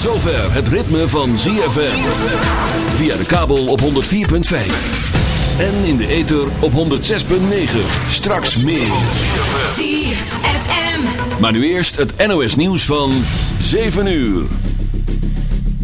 Tot zover het ritme van ZFM. Via de kabel op 104.5. En in de ether op 106.9. Straks meer. ZFM. Maar nu eerst het NOS nieuws van 7 uur.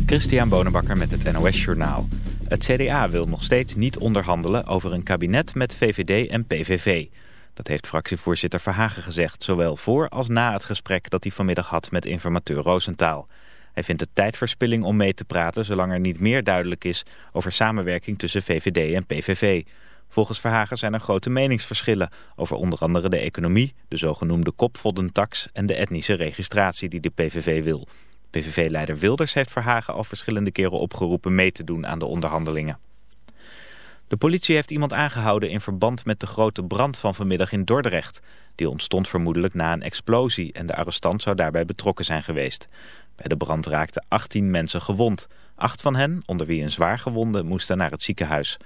Christian Bonenbakker met het NOS Journaal. Het CDA wil nog steeds niet onderhandelen over een kabinet met VVD en PVV. Dat heeft fractievoorzitter Verhagen gezegd, zowel voor als na het gesprek dat hij vanmiddag had met informateur Roosentaal. Hij vindt het tijdverspilling om mee te praten zolang er niet meer duidelijk is over samenwerking tussen VVD en PVV. Volgens Verhagen zijn er grote meningsverschillen over onder andere de economie, de zogenoemde kopvoddentax en de etnische registratie die de PVV wil. PVV-leider Wilders heeft Verhagen al verschillende keren opgeroepen mee te doen aan de onderhandelingen. De politie heeft iemand aangehouden in verband met de grote brand van vanmiddag in Dordrecht. Die ontstond vermoedelijk na een explosie en de arrestant zou daarbij betrokken zijn geweest. Bij de brand raakten 18 mensen gewond. Acht van hen, onder wie een zwaar gewonde, moesten naar het ziekenhuis.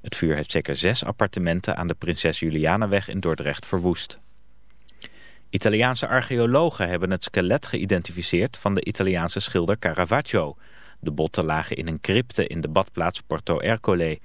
Het vuur heeft zeker zes appartementen aan de Prinses Julianaweg in Dordrecht verwoest. Italiaanse archeologen hebben het skelet geïdentificeerd van de Italiaanse schilder Caravaggio. De botten lagen in een crypte in de badplaats Porto Ercole.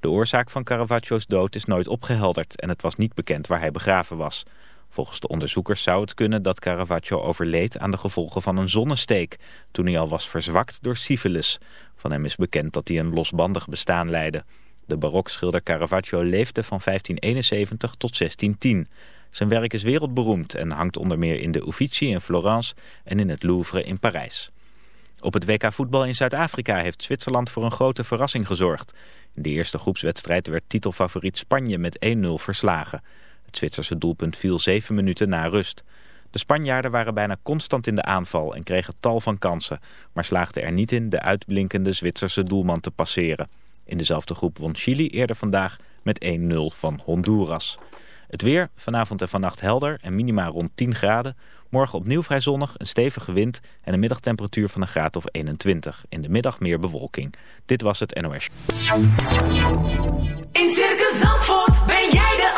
De oorzaak van Caravaggio's dood is nooit opgehelderd en het was niet bekend waar hij begraven was. Volgens de onderzoekers zou het kunnen dat Caravaggio overleed aan de gevolgen van een zonnesteek, toen hij al was verzwakt door syfilis. Van hem is bekend dat hij een losbandig bestaan leidde. De barokschilder Caravaggio leefde van 1571 tot 1610. Zijn werk is wereldberoemd en hangt onder meer in de Uffizi in Florence en in het Louvre in Parijs. Op het WK voetbal in Zuid-Afrika heeft Zwitserland voor een grote verrassing gezorgd. In de eerste groepswedstrijd werd titelfavoriet Spanje met 1-0 verslagen. Het Zwitserse doelpunt viel zeven minuten na rust. De Spanjaarden waren bijna constant in de aanval en kregen tal van kansen, maar slaagden er niet in de uitblinkende Zwitserse doelman te passeren. In dezelfde groep won Chili eerder vandaag met 1-0 van Honduras. Het weer, vanavond en vannacht helder en minima rond 10 graden. Morgen opnieuw vrij zonnig, een stevige wind en een middagtemperatuur van een graad of 21. In de middag meer bewolking. Dit was het NOS. In Circus Zandvoort ben jij de.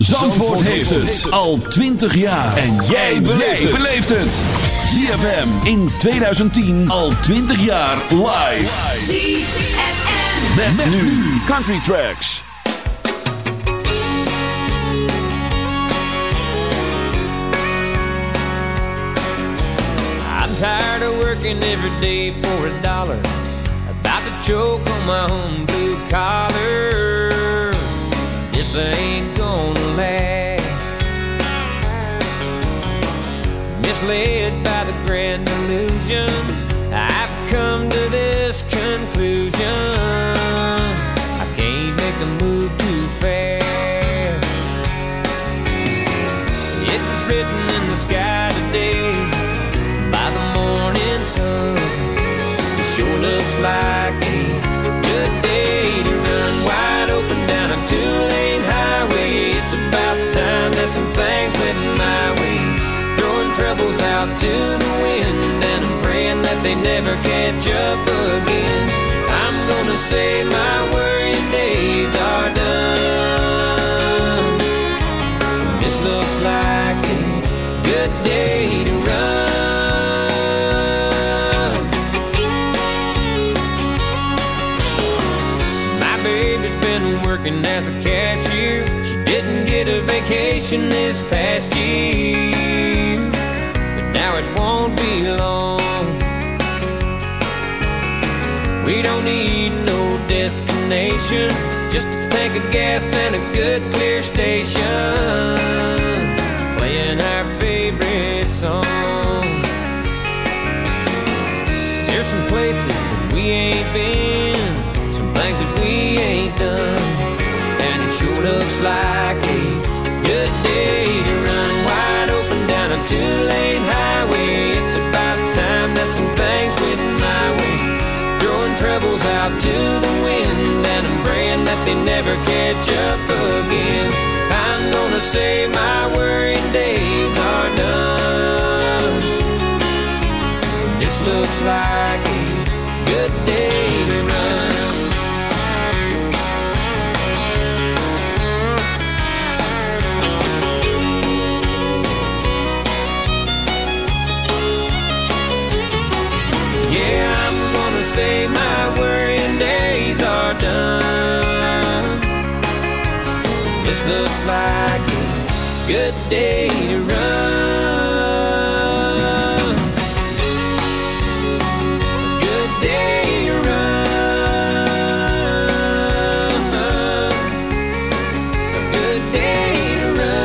Zandvoort heeft het al 20 jaar. En jij beleeft het. ZFM in 2010 al 20 jaar live. ZFM. Met, met nu Country Tracks. I'm tired of working every day for a dollar. About to choke on my own blue collar. this ain't gonna last. Misled by the grand illusion, I've come to this conclusion. I can't make a move too fast. It was written in the sky today by the morning sun. It sure looks like catch up again. I'm gonna say my worrying days are done. This looks like a good day to run. My baby's been working as a cashier. She didn't get a vacation this past destination, just a tank of gas and a good clear station, playing our favorite song. There's some places that we ain't been, some things that we ain't done, and it sure looks like a good day to run wide open down a two-lane highway. It's about time that some things went my way, throwing troubles out to the wind, never catch up again. I'm gonna say my worrying good day to run. Good day to run. Good day to run.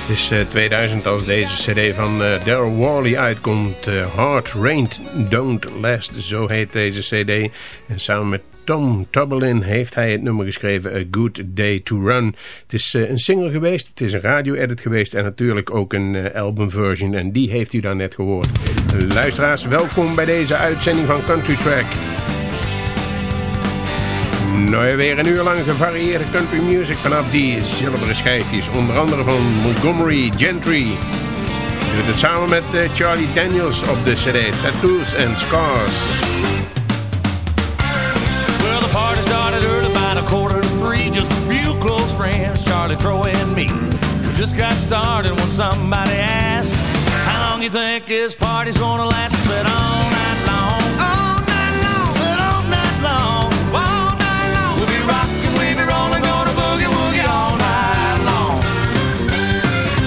Het is eh, 2000 als deze cd van eh, Daryl Worley uitkomt. eh, Hard Rain Don't Last, zo heet deze cd. En samen met Tom Tubberlin heeft hij het nummer geschreven A Good Day to Run. Het is eh, een single geweest, het is een radio-edit geweest en natuurlijk ook een eh, albumversion. En die heeft u dan net gehoord. Luisteraars, welkom bij deze uitzending van Country Track. Nou weer een uur lang gevarieerde country music vanaf die zilveren schijfjes. Onder andere van Montgomery Gentry. Doet het samen met eh, Charlie Daniels op de cd Tattoos and Scars. Friends, Charlie, Troy, and me. We just got started when somebody asked, How long you think this party's gonna last? I said, All night long. All night long. I said, All night long. All night long. We'll be rocking, we'll be rolling, gonna boogie woogie all night long.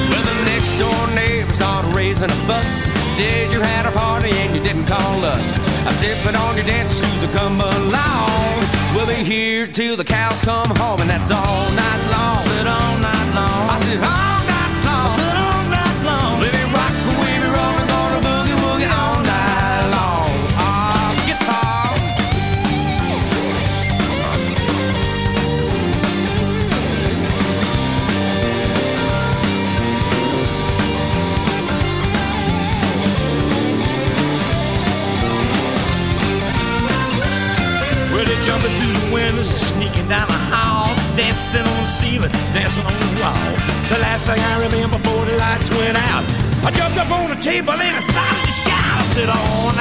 Well, the next door neighbor started raising a fuss. Said you had a party and you didn't call us. I said, put on your dance shoes and come along. We'll be here till the cows come home, and that's all night long. I said, all night long. I said, all night long. I jumped up on the table and I started to shout. I said, all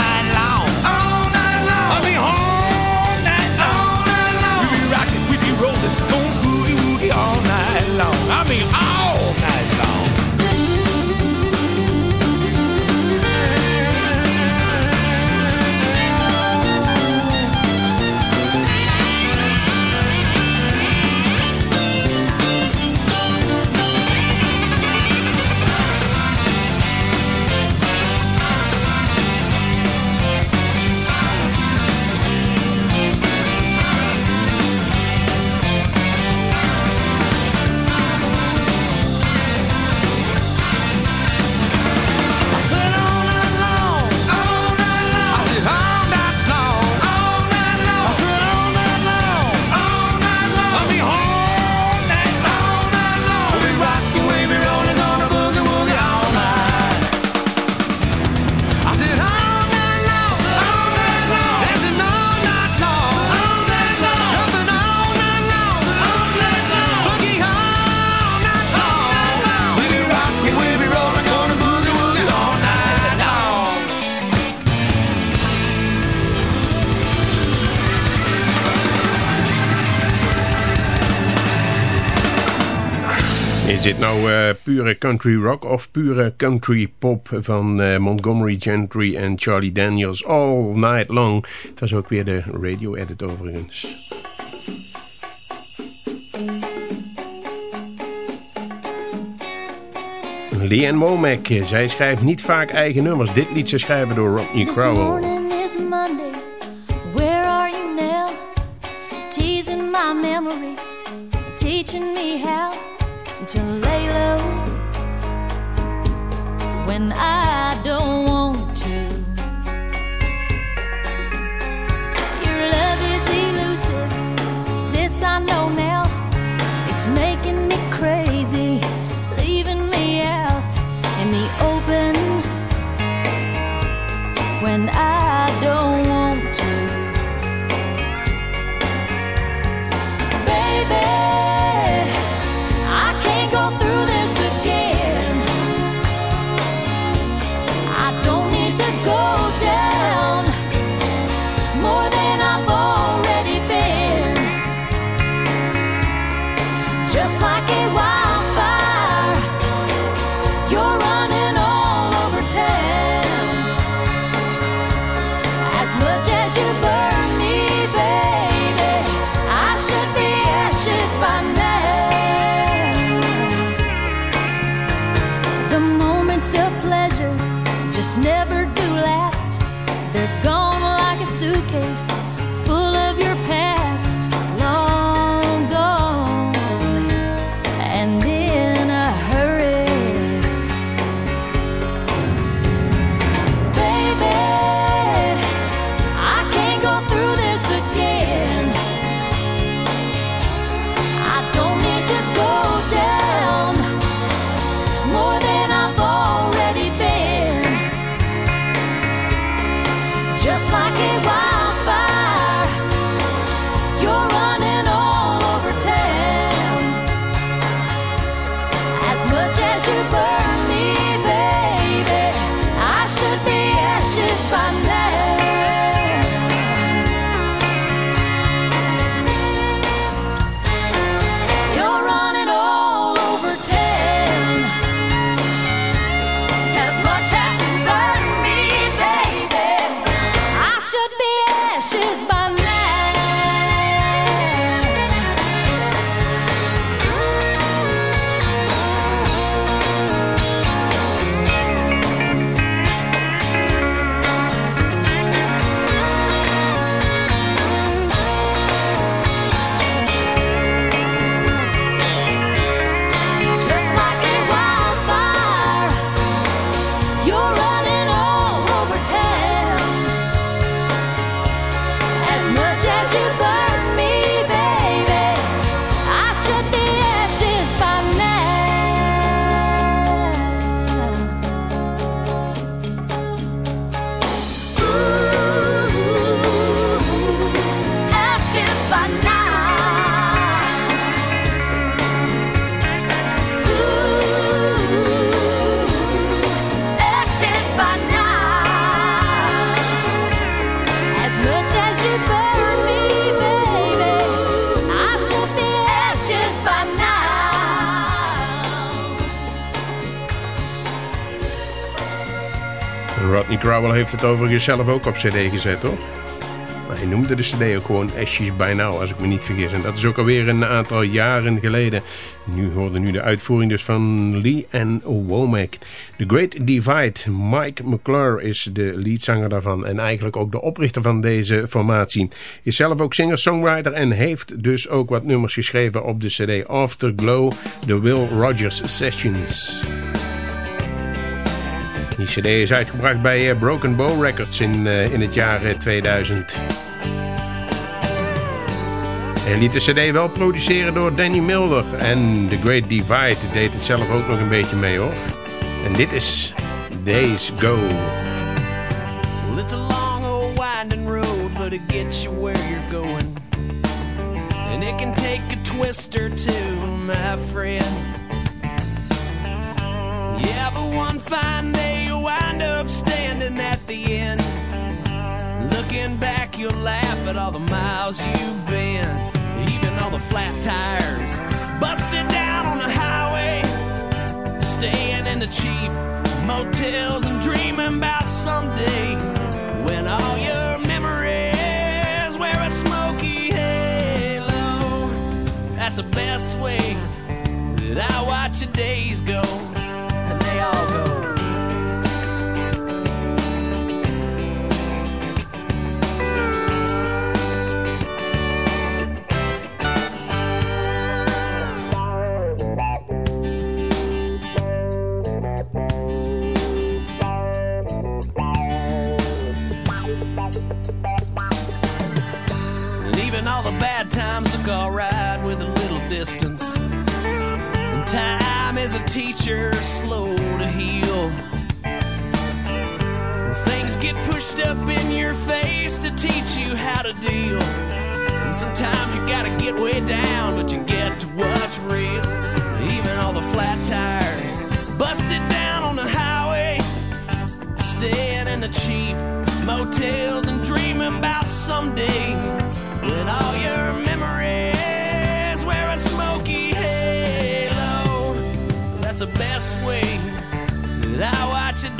dit nou uh, pure country rock of pure country pop van uh, Montgomery Gentry en Charlie Daniels all night long? Het was ook weer de radio edit overigens. Leanne Womack, zij schrijft niet vaak eigen nummers. Dit liet ze schrijven door Rodney Crowell. Like a Crowell heeft het overigens zelf ook op cd gezet, hoor. Maar hij noemde de cd ook gewoon Ashes by Now, als ik me niet vergis. En dat is ook alweer een aantal jaren geleden. Nu hoorde nu de uitvoering dus van Lee en Womack. The Great Divide. Mike McClure is de leadzanger daarvan. En eigenlijk ook de oprichter van deze formatie. Is zelf ook singer-songwriter en heeft dus ook wat nummers geschreven op de cd Afterglow. The Will Rogers Sessions. Die cd is uitgebracht bij eh, Broken Bow Records in, eh, in het jaar eh, 2000. Hij liet de cd wel produceren door Danny Milder. En The Great Divide deed het zelf ook nog een beetje mee hoor. En dit is Days Go. Well, it's a long old winding road, but it gets you where you're going. And it can take a twist or two, my friend. one fine day you'll wind up standing at the end. Looking back, you'll laugh at all the miles you've been, even all the flat tires. Busted down on the highway, staying in the cheap motels and dreaming about someday when all your memories wear a smoky halo. That's the best way that I watch your days go all the bad times look alright with a little distance. Is a teacher slow to heal. Things get pushed up in your face to teach you how to deal. And sometimes you gotta get way down, but you get to what's real. Even all the flat tires busted down on the highway staying in the cheap motels and dreaming about someday when all your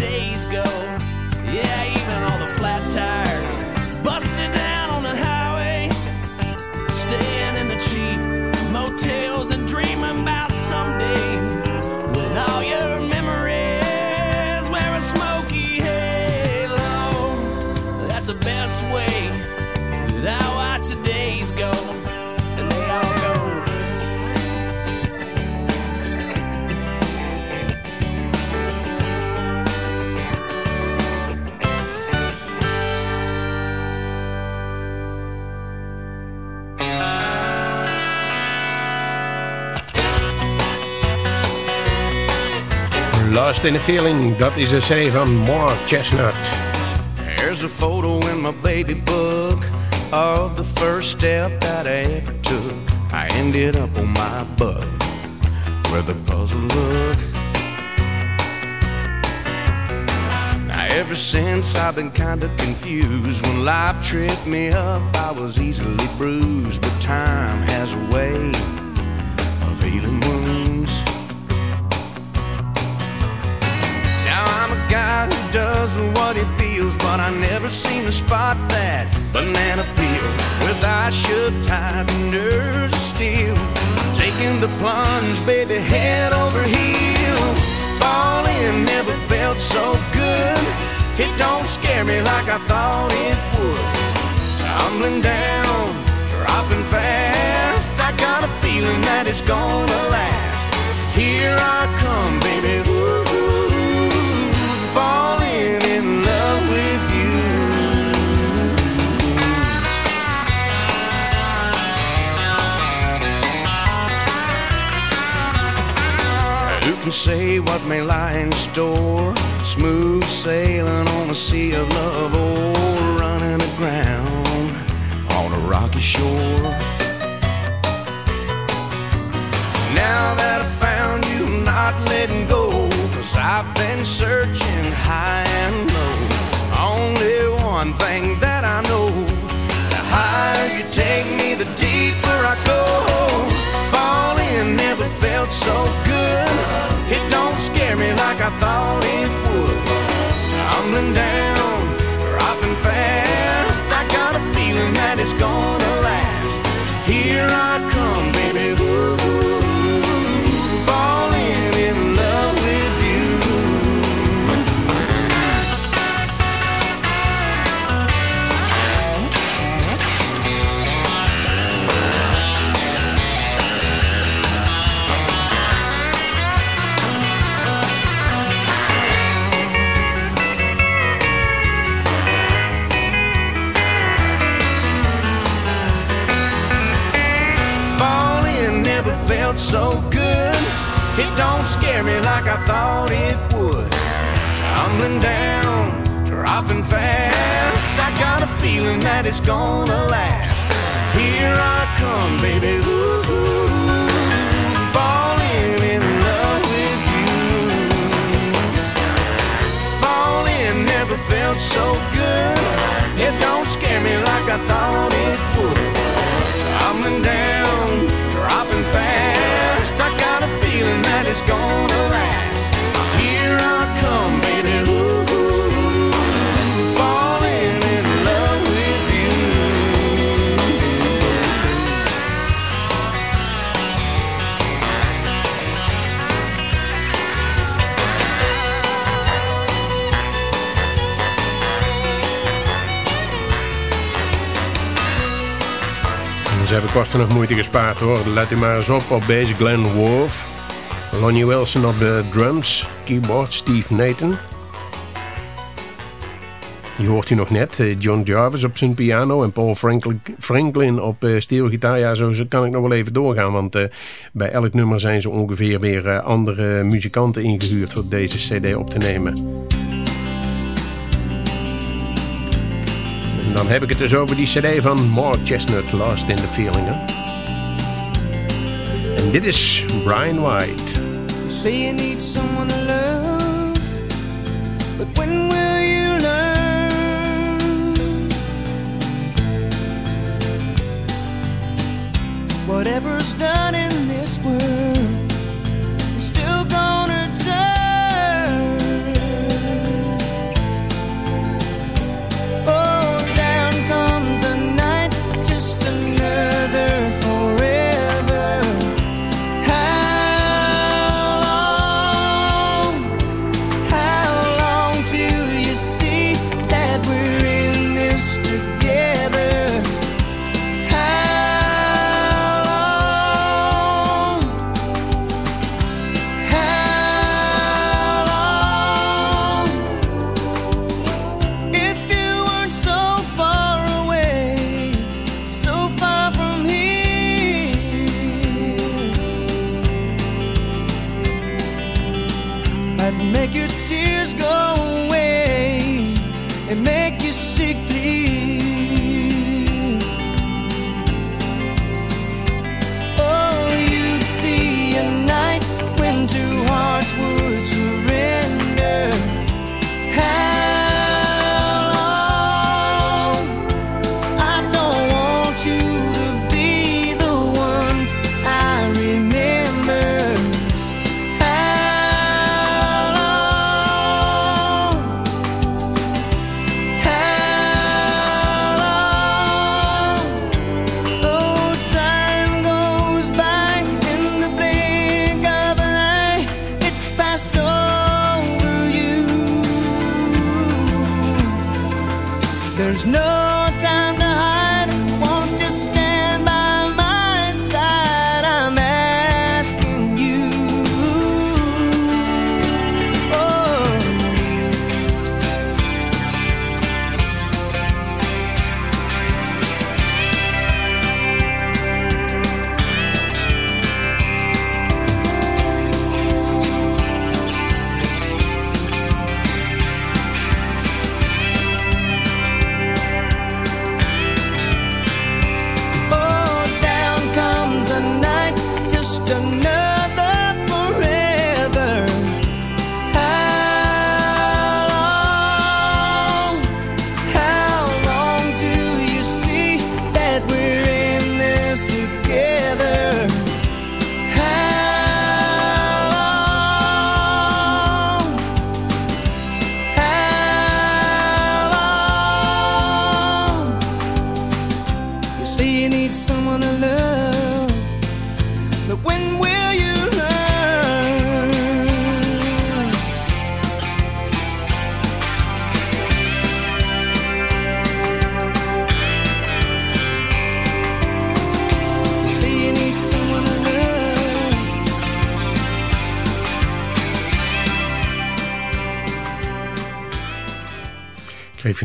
days go. Lost in a Feeling, dat is een serie van Mark Chesnutt. There's a photo in my baby book of the first step that I ever took. I ended up on my butt where the puzzle look. Now, ever since I've been kinda confused. When life tripped me up, I was easily bruised. But time has a way of healing guy who does what he feels, but I never seem to spot that banana peel with eyes shut tight and nerves steel. Taking the plunge, baby, head over heels. Falling never felt so good. It don't scare me like I thought it would. Tumbling down, dropping fast. I got a feeling that it's gonna last. Here I come, baby. Ooh, Can say what may lie in store? Smooth sailing on a sea of love or running aground on a rocky shore. Now that I found you, I'm not letting go. Cause I've been searching high and low. Only one thing that I know the higher you take me, the deeper I go. Falling never felt so good. Don't scare me like I thought it would. Tumbling down, dropping fast. I got a feeling that it's gonna last. Here I so good. It don't scare me like I thought it would. Tumbling down, dropping fast. I got a feeling that it's gonna last. Here I come, baby. Ooh, falling in love with you. Falling never felt so good. It don't scare me like I thought it would. Tumbling down, dropping fast. Ze hebben kosten nog moeite gespaard hoor. Let u maar eens op op deze Glen Wolf. Lonnie Wilson op de drums. Keyboard Steve Nathan. Die hoort u nog net. Eh, John Jarvis op zijn piano en Paul Franklin, op uh, steelgitaar. Ja, zo kan ik nog wel even doorgaan. Want uh, bij elk nummer zijn ze ongeveer weer andere muzikanten ingehuurd... voor deze cd op te nemen. En dan heb ik het dus over die cd van Mark Chestnut, Lost in the Feeling. En dit is Brian White. Say you need someone to love, but when will you learn? Whatever's done in this world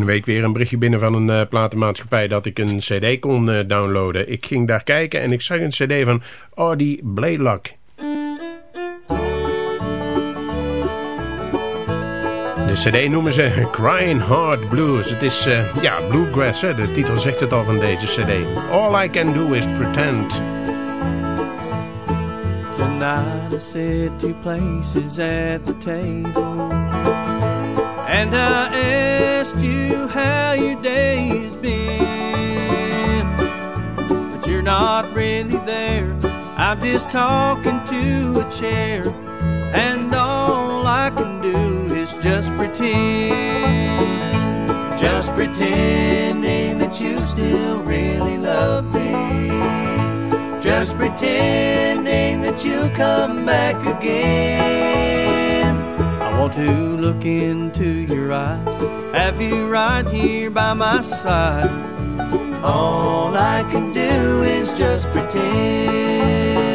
week weer een berichtje binnen van een eh, platenmaatschappij dat ik een cd kon eh, downloaden. Ik ging daar kijken en ik zag een cd van Audie Blaylock. De cd noemen ze Crying Heart Blues. Het is, eh, ja, bluegrass, hè? de titel zegt het al van deze cd. All I Can Do Is Pretend. Tonight at the table And I asked you how your day has been. But you're not really there. I'm just talking to a chair. And all I can do is just pretend. Just pretending that you still really love me. Just pretending that you'll come back again. Want to look into your eyes, have you right here by my side. All I can do is just pretend.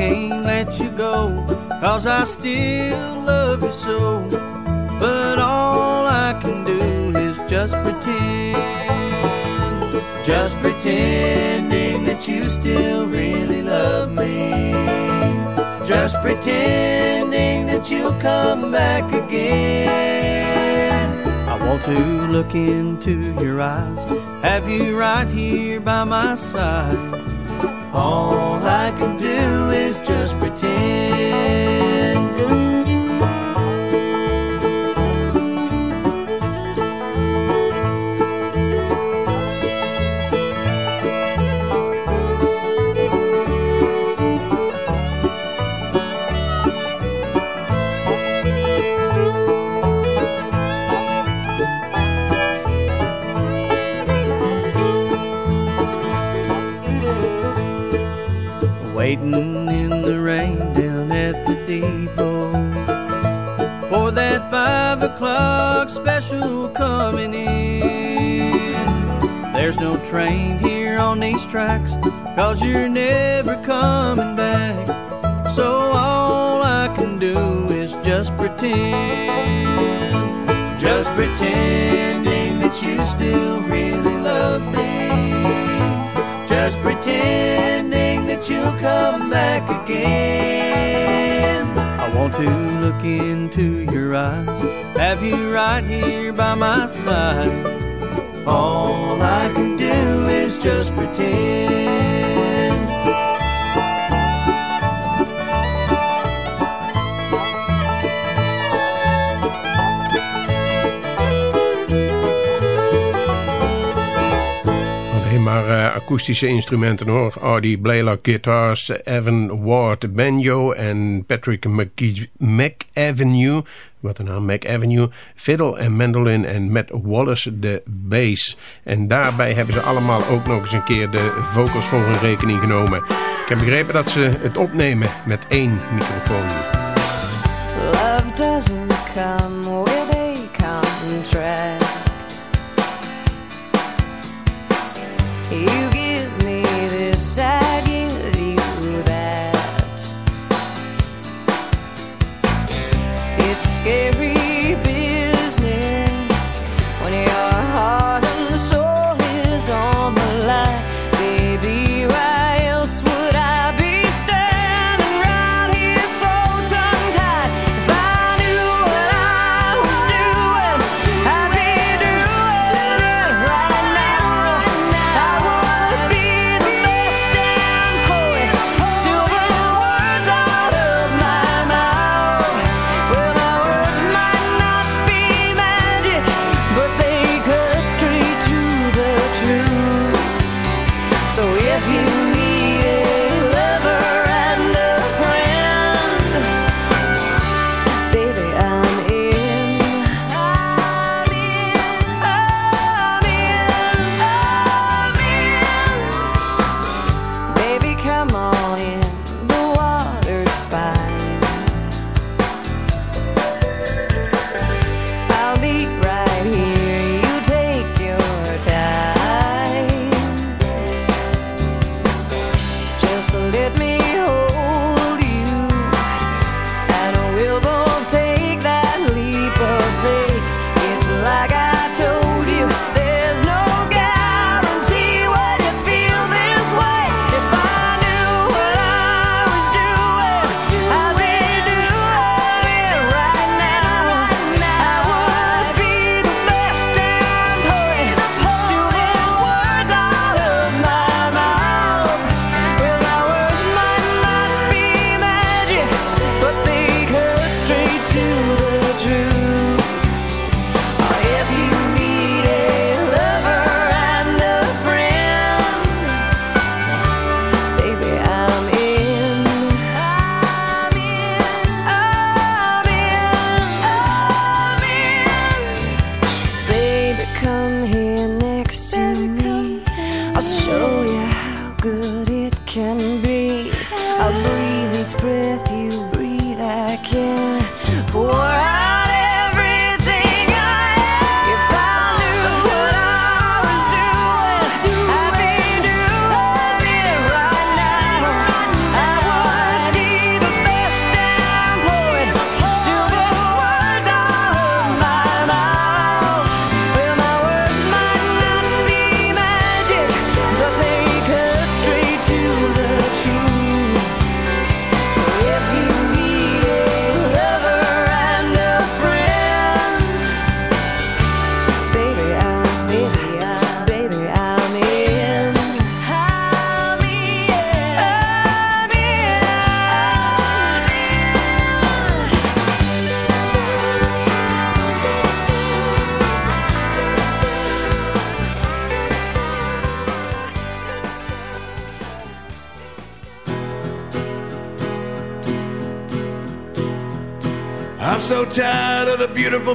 Can't let you go, cause I still love you so. But all I can do is just pretend, just pretending that you still really love me. Just pretending that you'll come back again. I want to look into your eyes, have you right here by my side. All I can pretend. Waiting in the rain down at the depot for that five o'clock special coming in. There's no train here on these tracks, cause you're never coming back. So all I can do is just pretend, just pretending that you still really love me. Just pretending that you'll come back again. I want to look into your eyes, have you right here by my side. All I can do is just pretend. Maar eh, akoestische instrumenten hoor. Audie Blaylock guitars, Evan Ward banjo en Patrick McAvenue, wat een naam, McAvenue, fiddle en mandolin en Matt Wallace de bass. En daarbij hebben ze allemaal ook nog eens een keer de vocals voor hun rekening genomen. Ik heb begrepen dat ze het opnemen met één microfoon. Love doesn't come with a contract. can be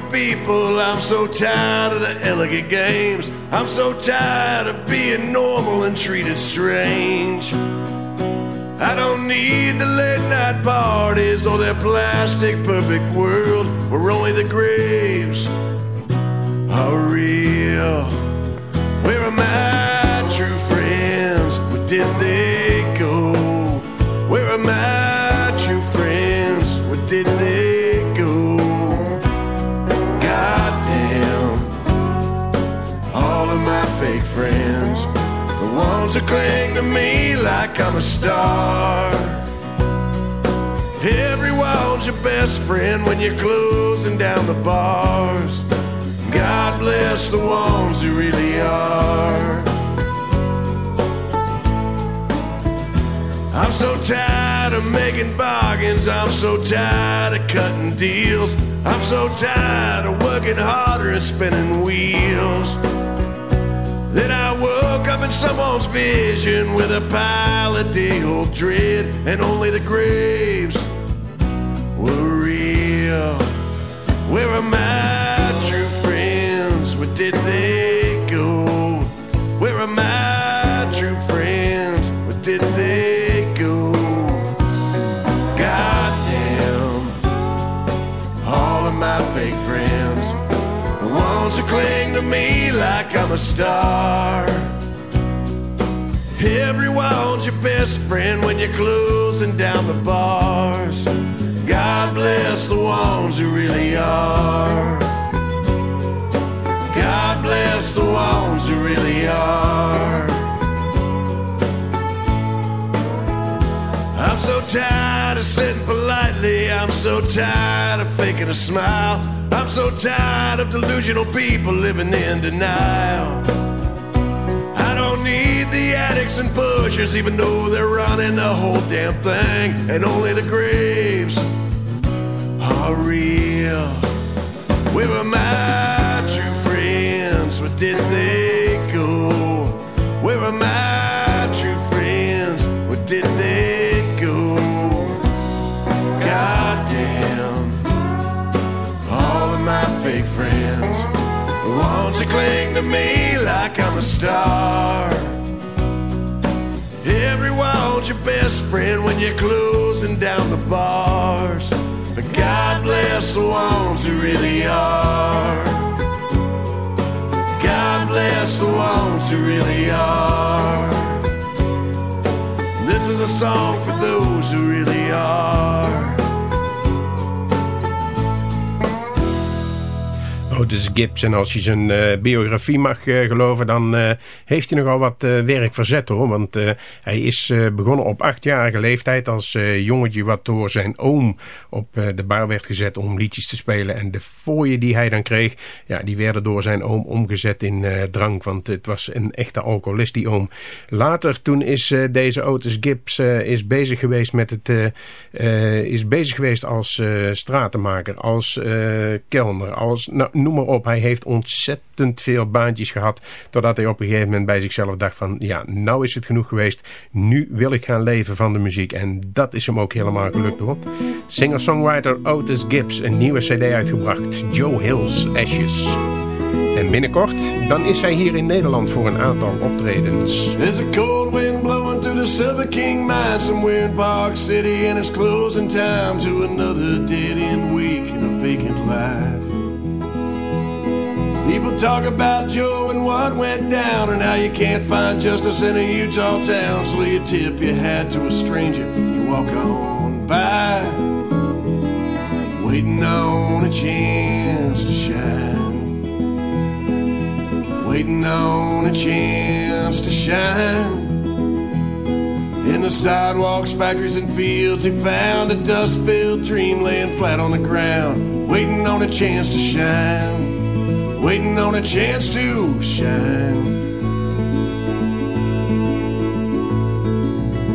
people. I'm so tired of the elegant games. I'm so tired of being normal and treated strange. I don't need the late night parties or their plastic perfect world where only the graves are real. Where are my true friends? Where did they go? Where are my true friends? Where did they who cling to me like I'm a star. Everyone's your best friend when you're closing down the bars. God bless the ones who really are. I'm so tired of making bargains. I'm so tired of cutting deals. I'm so tired of working harder and spinning wheels. Then I woke up in someone's vision with a pile of day old dread, and only the graves were real. Where are my true friends? Where did they I'm a star. Everyone's your best friend when you're closing down the bars. God bless the ones who really are. God bless the ones who really are. I'm so tired of sitting politely. I'm so tired of faking a smile. I'm so tired of delusional people living in denial. I don't need the addicts and pushers, even though they're running the whole damn thing. And only the graves are real. Where are my true friends? Where did they friends, ones that cling to me like I'm a star. Everyone's your best friend when you're closing down the bars. But God bless the ones who really are. God bless the ones who really are. This is a song for those who really are. Otis Gibbs. En als je zijn eh, biografie mag eh, geloven, dan eh, heeft hij nogal wat werk verzet hoor. Want hij is begonnen op achtjarige leeftijd als jongetje wat door zijn oom op de bar werd gezet om liedjes te spelen. En de fooien die hij dan kreeg, ja, die werden door zijn oom omgezet in drank. Want het was een echte alcoholist die oom. Later toen is deze Otis Gibbs is bezig geweest met het is bezig geweest als stratenmaker, als kelner, als nou, noem maar op. Hij heeft ontzettend veel baantjes gehad, totdat hij op een gegeven moment bij zichzelf dacht van, ja, nou is het genoeg geweest. Nu wil ik gaan leven van de muziek. En dat is hem ook helemaal gelukt hoor. Singer-songwriter Otis Gibbs, een nieuwe cd uitgebracht. Joe Hill's Ashes. En binnenkort, dan is hij hier in Nederland voor een aantal optredens. There's a cold wind blowing through the Silver King mine somewhere in Park City, and it's closing time to another dead end week in a vacant life. People talk about Joe and what went down, and how you can't find justice in a Utah town, so you tip your hat to a stranger, you walk on by, waiting on a chance to shine. Waiting on a chance to shine. In the sidewalks, factories, and fields, he found a dust filled dream laying flat on the ground, waiting on a chance to shine, waiting on a chance to shine.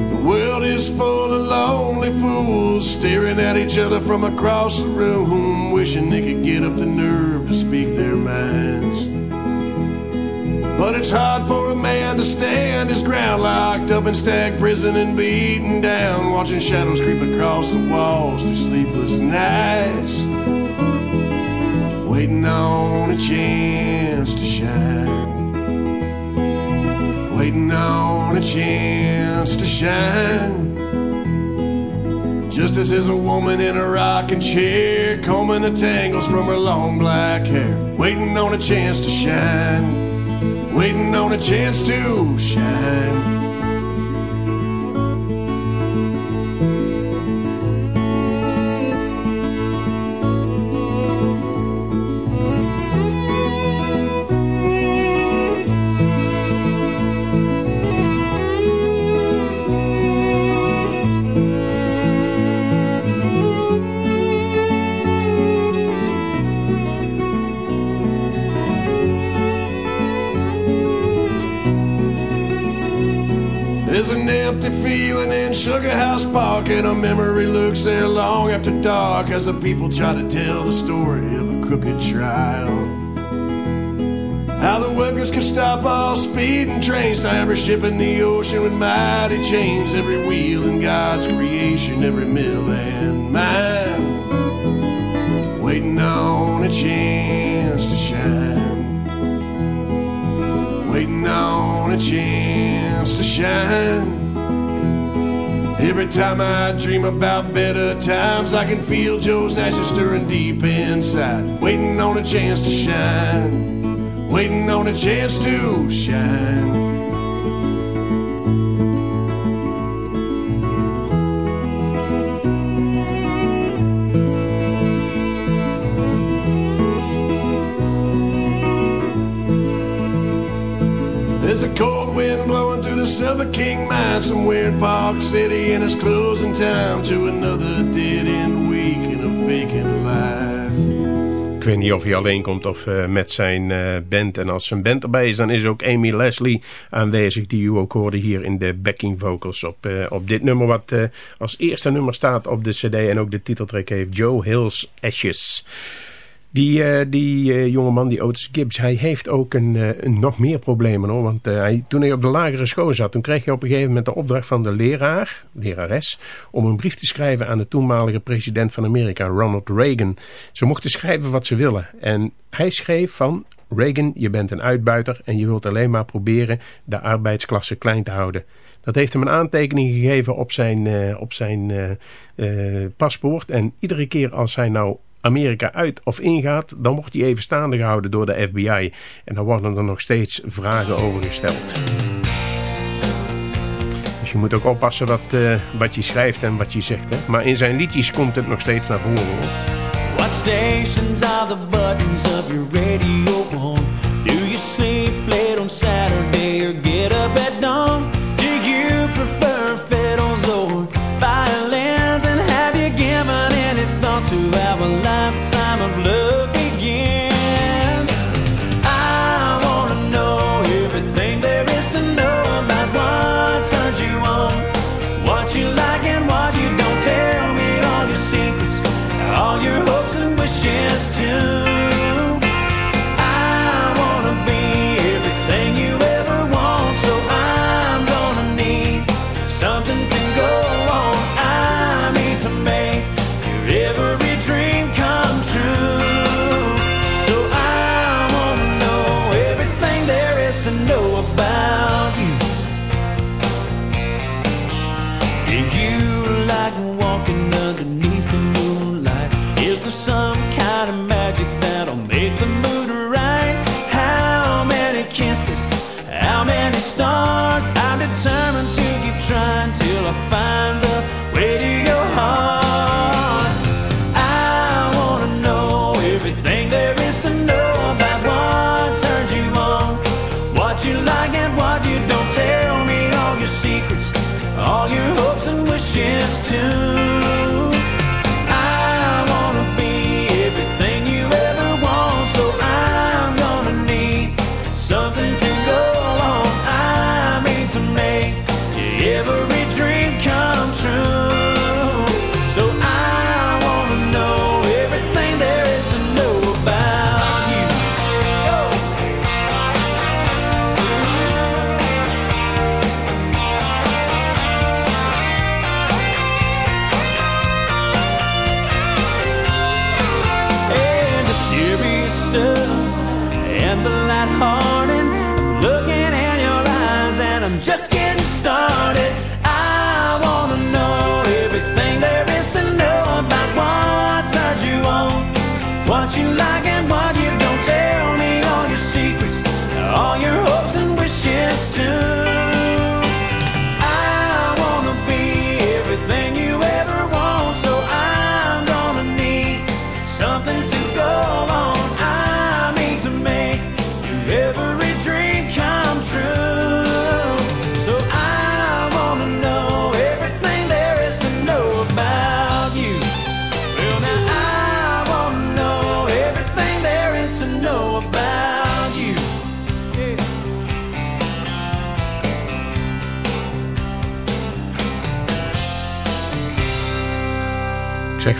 The world is full of lonely fools staring at each other from across the room, wishing they could get up the nerve to speak their minds. But it's hard for a man to stand his ground, locked up in stag prison and beaten down, watching shadows creep across the walls through sleepless nights. Waiting on a chance to shine. Waiting on a chance to shine. Just as there's a woman in a rocking chair, combing the tangles from her long black hair, waiting on a chance to shine, waiting on a chance to shine. And a memory looks there long after dark as the people try to tell the story of a crooked trial. How the workers could stop all speeding trains to every ship in the ocean with mighty chains, every wheel in God's creation, every mill and mine, waiting on a chance to shine waiting on a chance to shine. Every time I dream about better times, I can feel Joe's ashes stirring deep inside. Waiting on a chance to shine, waiting on a chance to shine. King somewhere Park City, and it's closing time to another dead week in a vacant life. Ik weet niet of hij alleen komt of eh, met zijn eh, band. En als zijn band erbij is, dan is ook Amy Leslie aanwezig. Die u ook hoorde hier in de backing vocals op, eh, op dit nummer. Wat als eerste nummer staat op de cd en ook de titeltrack heeft. Joe Hill's Ashes. Die, eh, die eh, jongeman, die Otis Gibbs, hij heeft ook een, eh, nog meer problemen hoor. Want hij, toen hij op de lagere school zat, toen kreeg hij op een gegeven moment de opdracht van de leraar, lerares, om een brief te schrijven aan de toenmalige president van Amerika, Ronald Reagan. Ze mochten schrijven wat ze willen. En hij schreef van, Reagan, je bent een uitbuiter en je wilt alleen maar proberen de arbeidsklasse klein te houden. Dat heeft hem een aantekening gegeven op zijn, op zijn paspoort. En iedere keer als hij nou Amerika uit of ingaat, dan wordt hij even staande gehouden door de FBI. En dan worden er nog steeds vragen over gesteld. Dus je moet ook oppassen wat, eh, wat je schrijft en wat je zegt. Hè? Maar in zijn liedjes komt het nog steeds naar voren. Hoor. What stations are the buttons of your radio? Do you sleep late on Saturday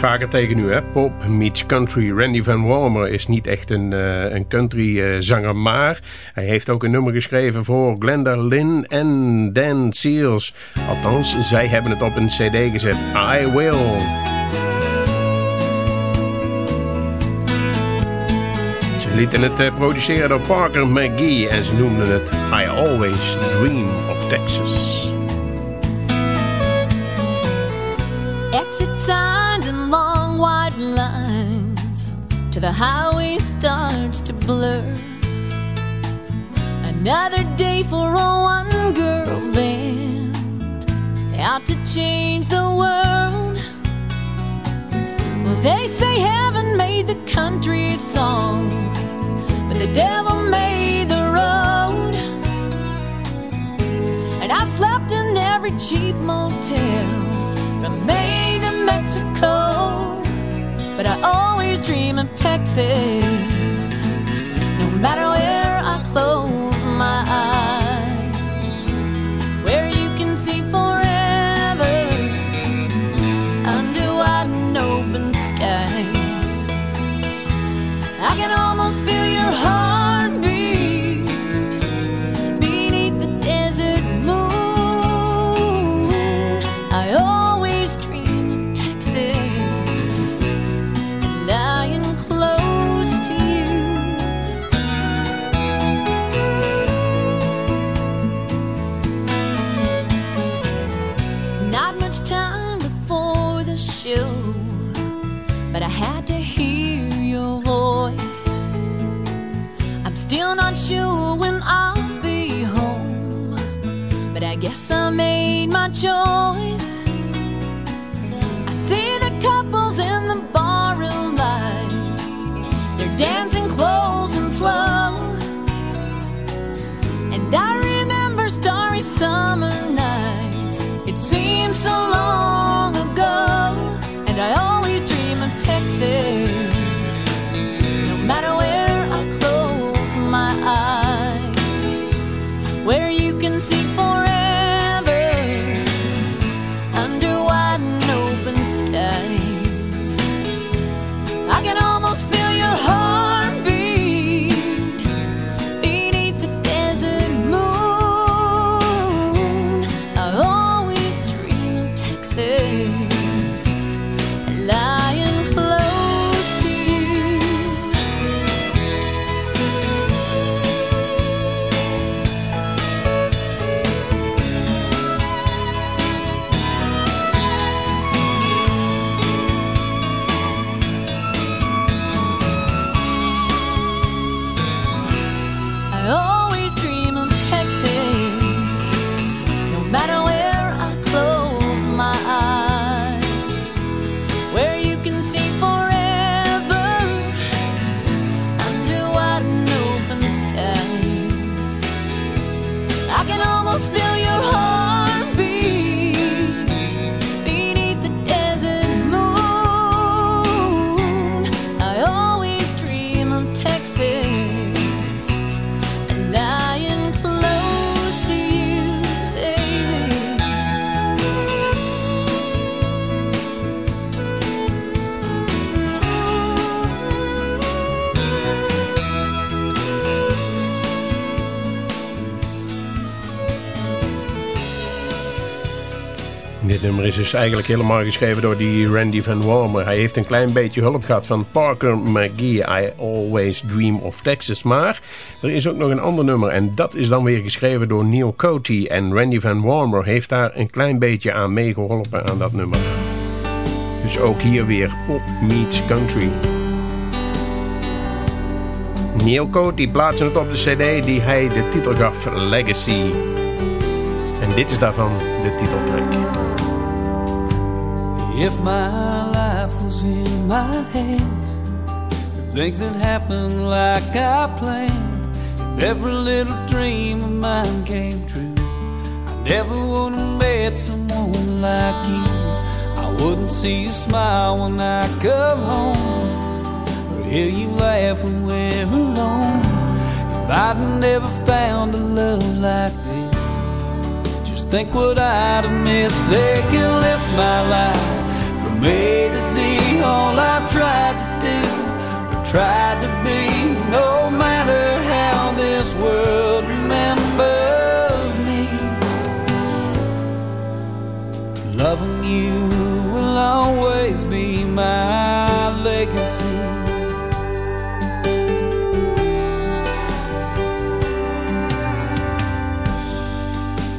vaker tegen u, hè? Pop meets country. Randy Van Warmer is niet echt een, eh, een country eh, zanger, maar hij heeft ook een nummer geschreven voor Glenda Lynn en Dan Seals. Althans, zij hebben het op een cd gezet. I Will. Ze lieten het eh, produceren door Parker McGee en ze noemden het I Always Dream of Texas. the highway starts to blur. Another day for a one girl band out to change the world. Well, they say heaven made the country song, but the devil made the road. And I slept in every cheap motel from Maine to Mexico but I always dream of Texas. No matter joy. Is dus eigenlijk helemaal geschreven door die Randy Van Warmer. Hij heeft een klein beetje hulp gehad van Parker McGee. I Always Dream of Texas. Maar er is ook nog een ander nummer. En dat is dan weer geschreven door Neil Coty. En Randy Van Warmer heeft daar een klein beetje aan meegeholpen aan dat nummer. Dus ook hier weer pop meets country. Neil Coty plaatste het op de cd die hij de titel gaf Legacy. En dit is daarvan de titeltrack. If my life was in my hands, things had happened like I planned, if every little dream of mine came true, I never would have met someone like you. I wouldn't see you smile when I come home, or hear you laugh when we're alone. If I'd never found a love like this, just think what I'd have missed. They can list my life A to Z. All I've tried to do, or tried to be, no matter how this world remembers me. Loving you will always be my legacy.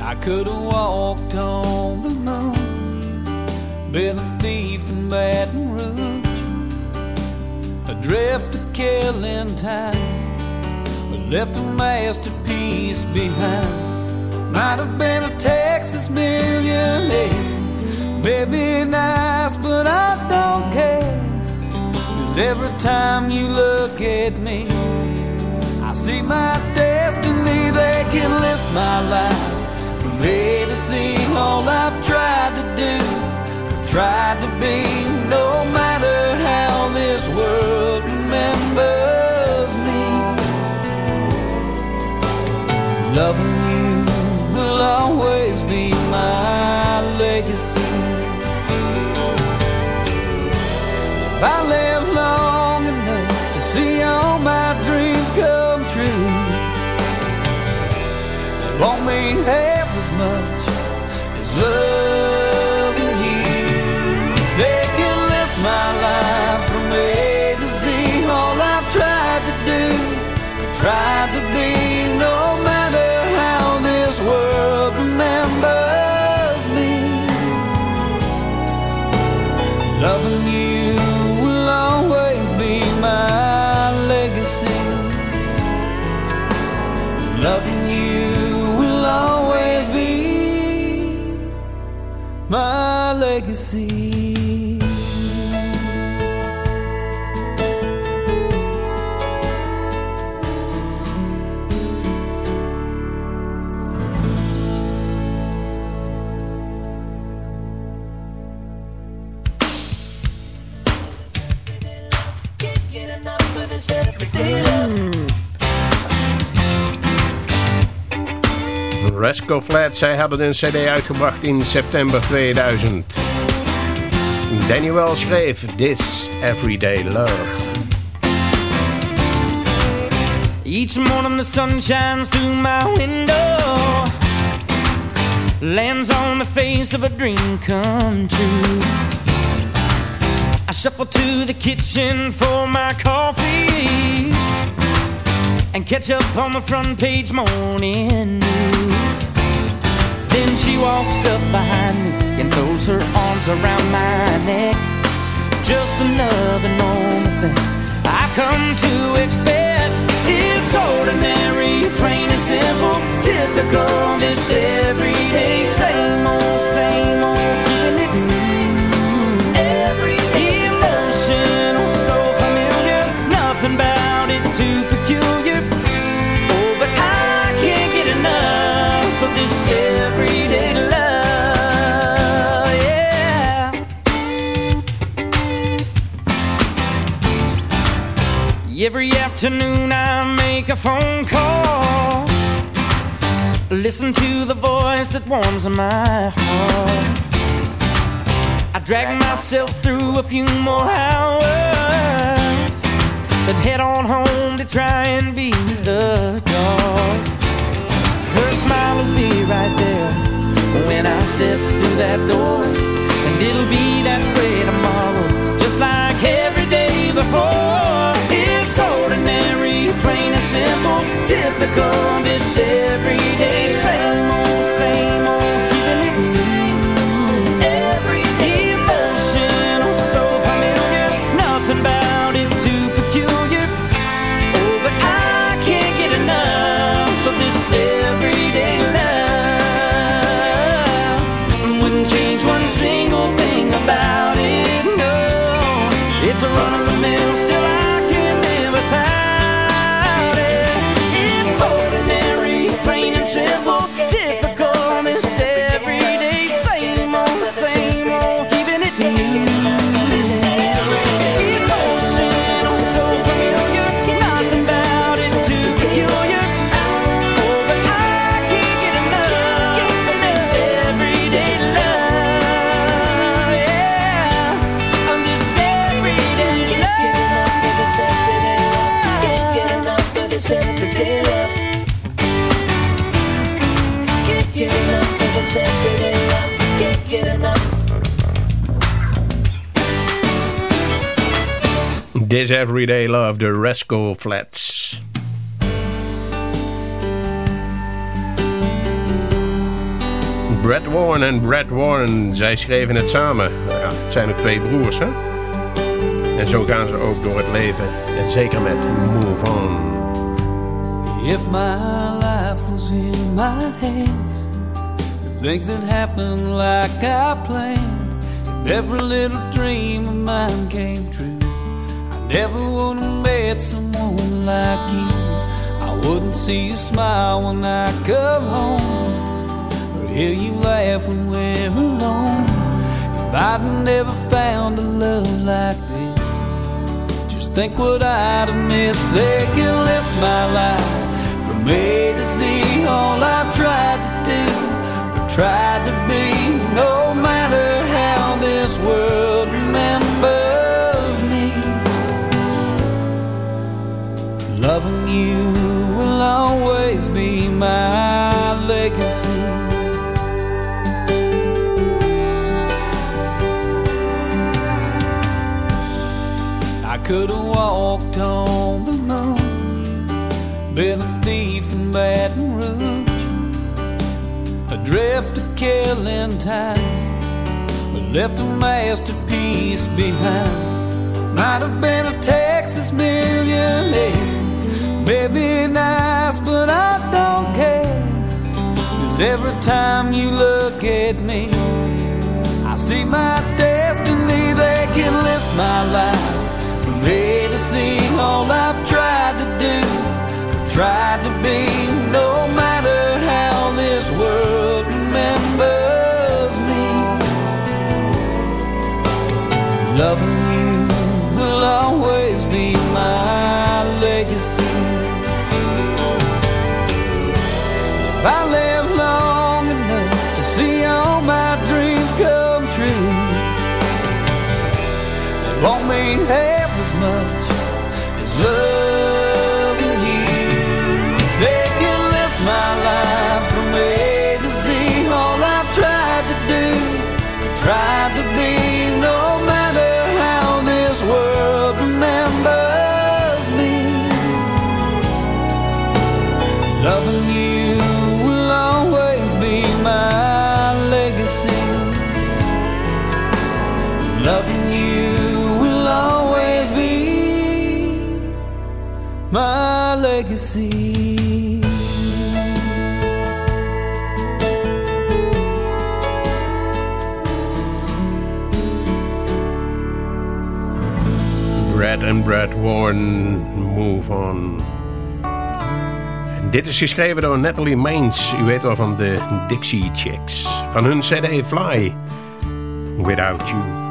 I could Baton Rouge, adrift to killing time, but left a masterpiece behind. Might have been a Texas millionaire, maybe nice, but I don't care. Cause every time you look at me, I see my destiny, they can list my life from A to Z. All I've tried to do, tried to be, no matter how this world remembers me. Loving you will always be my legacy. If I live long enough to see all my dreams come true, it won't mean half as much as loving Loving you will always be my legacy. Loving you will always be my legacy. Rascal Flatts, zij hadden een cd uitgebracht in september 2000. Daniel schreef This Everyday Love. Each morning the sun shines through my window Lands on the face of a dream come true I shuffle to the kitchen for my coffee And catch up on the front page morning news Then she walks up behind me And throws her arms around my neck. Just another normal thing I come to expect. It's ordinary, plain and simple Typical, this everyday Same old, Every afternoon I make a phone call. Listen to the voice that warms my heart. I drag myself through a few more hours, then head on home to try and be the dog. Her smile will be right there when I step through that door, and it'll be that way tomorrow, just like every day before simple, typical, this everyday. Everyday Love, de Rascal Flats. Brad Warren en Brad Warren, zij schreven het samen. Ja, het zijn ook twee broers, hè? En zo gaan ze ook door het leven. En zeker met Move On. If my life was in my hands, the things that happen like I planned, every little dream of mine came true, never would have met someone like you. I wouldn't see you smile when I come home, or hear you laugh when we're alone. If I'd never found a love like this, just think what I'd have missed. They can list my life from A to Z. All I've tried to do, or tried to be, no matter how this world Loving you will always be my legacy. I could have walked on the moon, been a thief in Baton Rouge, adrift to killing time, but left a masterpiece behind. Might have been a Texas millionaire, maybe nice, but I don't care. Cause every time you look at me, I see my destiny. They can list my life from A to Z. All I've tried to do, tried to be, no matter how this world remembers me. Loving you will always be my legacy. Move On. En dit is geschreven door Natalie Maines. U weet wel van de Dixie Chicks. Van hun CD Fly. Without You.